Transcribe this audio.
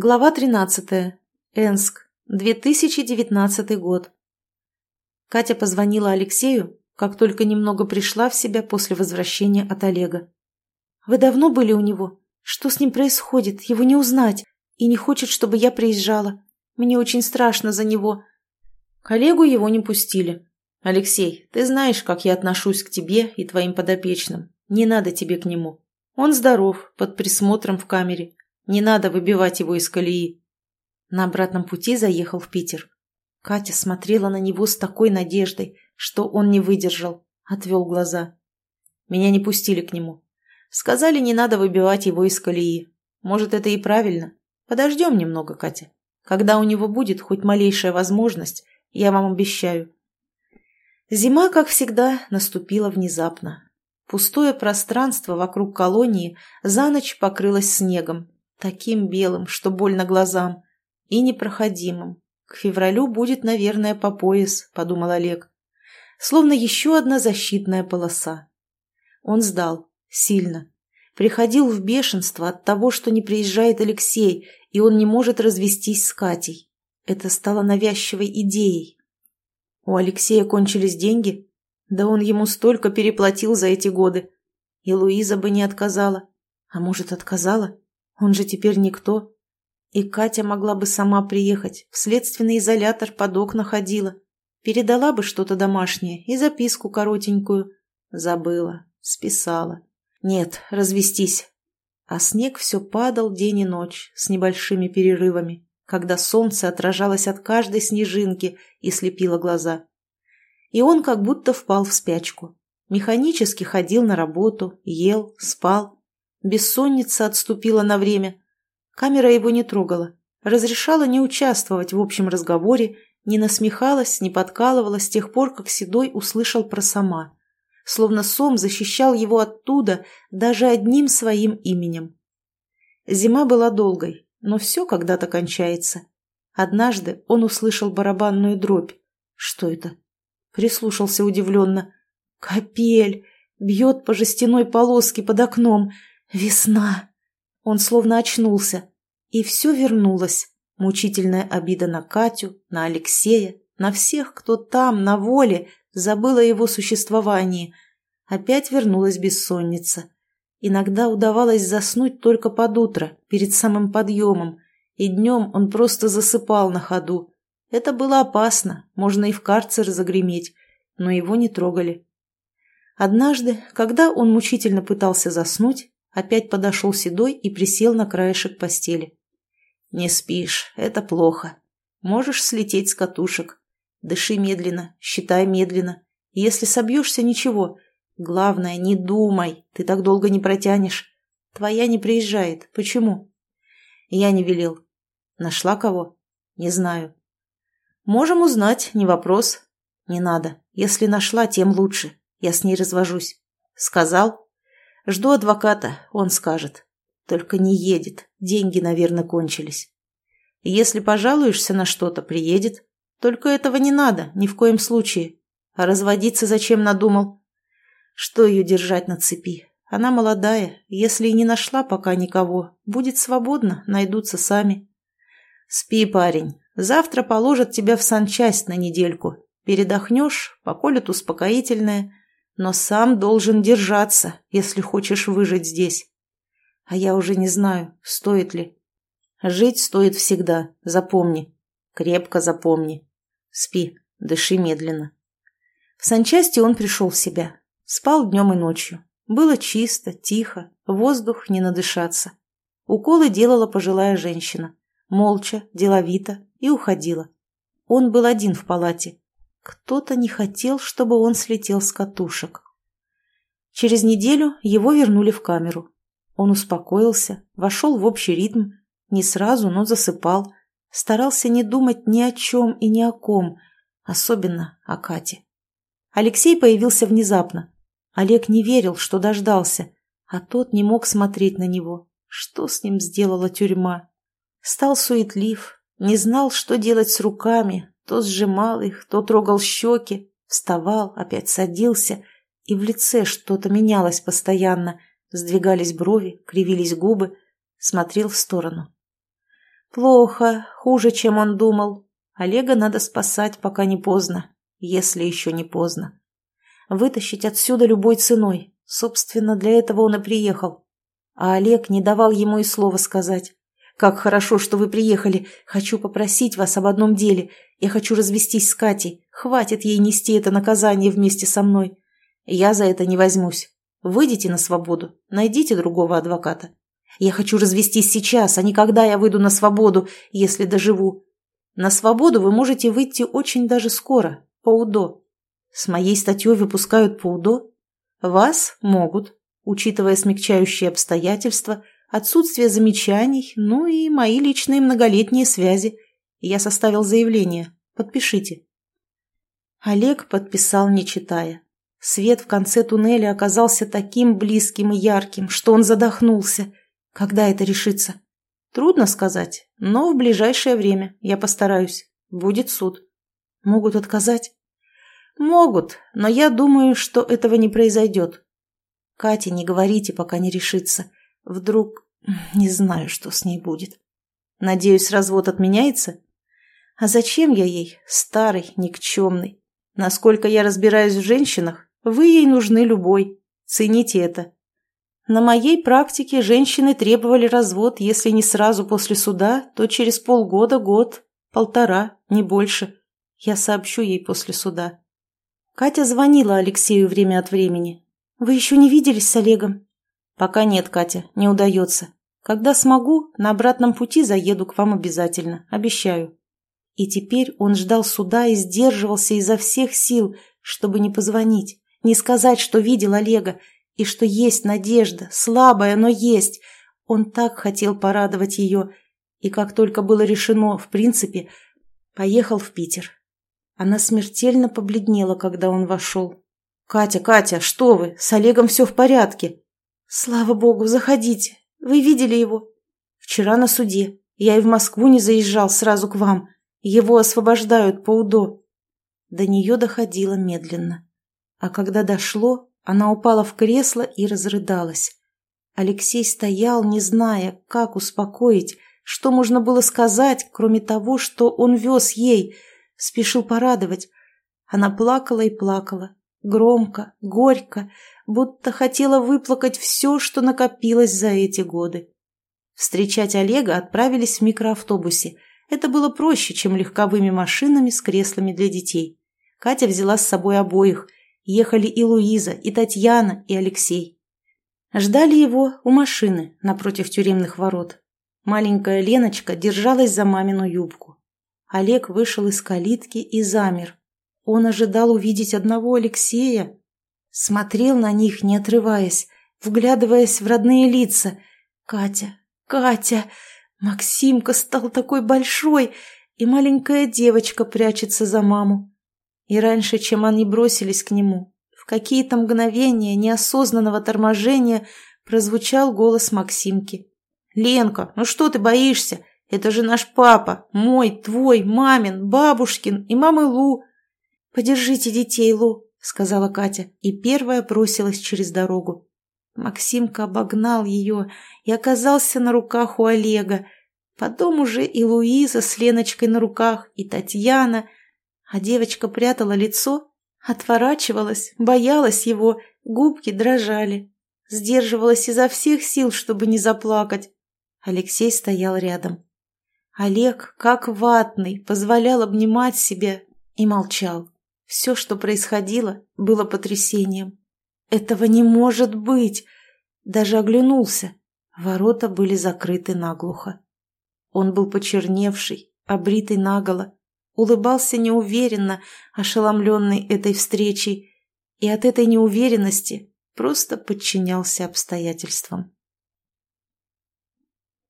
Глава 13. Энск. 2019 год. Катя позвонила Алексею, как только немного пришла в себя после возвращения от Олега. «Вы давно были у него? Что с ним происходит? Его не узнать. И не хочет, чтобы я приезжала. Мне очень страшно за него». Коллегу его не пустили. «Алексей, ты знаешь, как я отношусь к тебе и твоим подопечным. Не надо тебе к нему. Он здоров, под присмотром в камере. Не надо выбивать его из колеи. На обратном пути заехал в Питер. Катя смотрела на него с такой надеждой, что он не выдержал, отвел глаза. Меня не пустили к нему. Сказали, не надо выбивать его из колеи. Может, это и правильно. Подождем немного, Катя. Когда у него будет хоть малейшая возможность, я вам обещаю. Зима, как всегда, наступила внезапно. Пустое пространство вокруг колонии за ночь покрылось снегом, Таким белым, что больно глазам. И непроходимым. К февралю будет, наверное, по пояс, подумал Олег. Словно еще одна защитная полоса. Он сдал. Сильно. Приходил в бешенство от того, что не приезжает Алексей, и он не может развестись с Катей. Это стало навязчивой идеей. У Алексея кончились деньги? Да он ему столько переплатил за эти годы. И Луиза бы не отказала. А может, отказала? Он же теперь никто. И Катя могла бы сама приехать, в следственный изолятор под окна ходила. Передала бы что-то домашнее и записку коротенькую. Забыла, списала. Нет, развестись. А снег все падал день и ночь, с небольшими перерывами, когда солнце отражалось от каждой снежинки и слепило глаза. И он как будто впал в спячку. Механически ходил на работу, ел, спал, Бессонница отступила на время. Камера его не трогала, разрешала не участвовать в общем разговоре, не насмехалась, не подкалывала с тех пор, как Седой услышал про сама. Словно Сом защищал его оттуда даже одним своим именем. Зима была долгой, но все когда-то кончается. Однажды он услышал барабанную дробь. Что это? Прислушался удивленно. Капель! Бьет по жестяной полоске под окном. Весна. Он словно очнулся. И все вернулось. Мучительная обида на Катю, на Алексея, на всех, кто там, на воле, забыл о его существовании. Опять вернулась бессонница. Иногда удавалось заснуть только под утро, перед самым подъемом, и днем он просто засыпал на ходу. Это было опасно, можно и в карцер загреметь, но его не трогали. Однажды, когда он мучительно пытался заснуть, Опять подошел Седой и присел на краешек постели. «Не спишь, это плохо. Можешь слететь с катушек. Дыши медленно, считай медленно. Если собьешься, ничего. Главное, не думай, ты так долго не протянешь. Твоя не приезжает. Почему?» «Я не велел. Нашла кого?» «Не знаю». «Можем узнать, не вопрос». «Не надо. Если нашла, тем лучше. Я с ней развожусь». «Сказал?» Жду адвоката, он скажет. Только не едет, деньги, наверное, кончились. Если пожалуешься на что-то, приедет. Только этого не надо, ни в коем случае. А разводиться зачем надумал? Что ее держать на цепи? Она молодая, если и не нашла пока никого, будет свободна, найдутся сами. Спи, парень, завтра положат тебя в санчасть на недельку. Передохнешь, поколют успокоительное, но сам должен держаться, если хочешь выжить здесь. А я уже не знаю, стоит ли. Жить стоит всегда, запомни. Крепко запомни. Спи, дыши медленно. В санчасти он пришел в себя. Спал днем и ночью. Было чисто, тихо, воздух не надышаться. Уколы делала пожилая женщина. Молча, деловито и уходила. Он был один в палате. Кто-то не хотел, чтобы он слетел с катушек. Через неделю его вернули в камеру. Он успокоился, вошел в общий ритм, не сразу, но засыпал, старался не думать ни о чем и ни о ком, особенно о Кате. Алексей появился внезапно. Олег не верил, что дождался, а тот не мог смотреть на него. Что с ним сделала тюрьма? Стал суетлив, не знал, что делать с руками, то сжимал их, то трогал щеки, вставал, опять садился, и в лице что-то менялось постоянно, сдвигались брови, кривились губы, смотрел в сторону. Плохо, хуже, чем он думал. Олега надо спасать, пока не поздно, если еще не поздно. Вытащить отсюда любой ценой. Собственно, для этого он и приехал. А Олег не давал ему и слова сказать. «Как хорошо, что вы приехали. Хочу попросить вас об одном деле. Я хочу развестись с Катей. Хватит ей нести это наказание вместе со мной. Я за это не возьмусь. Выйдите на свободу. Найдите другого адвоката. Я хочу развестись сейчас, а не когда я выйду на свободу, если доживу. На свободу вы можете выйти очень даже скоро, по УДО. С моей статьей выпускают по УДО? Вас могут, учитывая смягчающие обстоятельства, отсутствие замечаний, ну и мои личные многолетние связи. Я составил заявление. Подпишите. Олег подписал, не читая. Свет в конце туннеля оказался таким близким и ярким, что он задохнулся. Когда это решится? Трудно сказать, но в ближайшее время я постараюсь. Будет суд. Могут отказать? Могут, но я думаю, что этого не произойдет. Кате не говорите, пока не решится. Вдруг... Не знаю, что с ней будет. Надеюсь, развод отменяется? А зачем я ей, старый, никчемный? Насколько я разбираюсь в женщинах, вы ей нужны любой. Цените это. На моей практике женщины требовали развод, если не сразу после суда, то через полгода, год, полтора, не больше. Я сообщу ей после суда. Катя звонила Алексею время от времени. «Вы еще не виделись с Олегом?» «Пока нет, Катя, не удается. Когда смогу, на обратном пути заеду к вам обязательно, обещаю». И теперь он ждал суда и сдерживался изо всех сил, чтобы не позвонить, не сказать, что видел Олега, и что есть надежда, слабая, но есть. Он так хотел порадовать ее, и как только было решено, в принципе, поехал в Питер. Она смертельно побледнела, когда он вошел. «Катя, Катя, что вы? С Олегом все в порядке!» «Слава богу, заходите. Вы видели его?» «Вчера на суде. Я и в Москву не заезжал сразу к вам. Его освобождают по УДО». До нее доходило медленно. А когда дошло, она упала в кресло и разрыдалась. Алексей стоял, не зная, как успокоить, что можно было сказать, кроме того, что он вез ей, спешил порадовать. Она плакала и плакала, громко, горько, будто хотела выплакать все, что накопилось за эти годы. Встречать Олега отправились в микроавтобусе. Это было проще, чем легковыми машинами с креслами для детей. Катя взяла с собой обоих – Ехали и Луиза, и Татьяна, и Алексей. Ждали его у машины напротив тюремных ворот. Маленькая Леночка держалась за мамину юбку. Олег вышел из калитки и замер. Он ожидал увидеть одного Алексея. Смотрел на них, не отрываясь, вглядываясь в родные лица. Катя, Катя, Максимка стал такой большой, и маленькая девочка прячется за маму. И раньше, чем они бросились к нему, в какие-то мгновения неосознанного торможения прозвучал голос Максимки. «Ленка, ну что ты боишься? Это же наш папа, мой, твой, мамин, бабушкин и мамы Лу». «Подержите детей, Лу», — сказала Катя, и первая бросилась через дорогу. Максимка обогнал ее и оказался на руках у Олега. Потом уже и Луиза с Леночкой на руках, и Татьяна — а девочка прятала лицо, отворачивалась, боялась его, губки дрожали. Сдерживалась изо всех сил, чтобы не заплакать. Алексей стоял рядом. Олег, как ватный, позволял обнимать себя и молчал. Все, что происходило, было потрясением. Этого не может быть! Даже оглянулся. Ворота были закрыты наглухо. Он был почерневший, обритый наголо, улыбался неуверенно, ошеломленный этой встречей, и от этой неуверенности просто подчинялся обстоятельствам.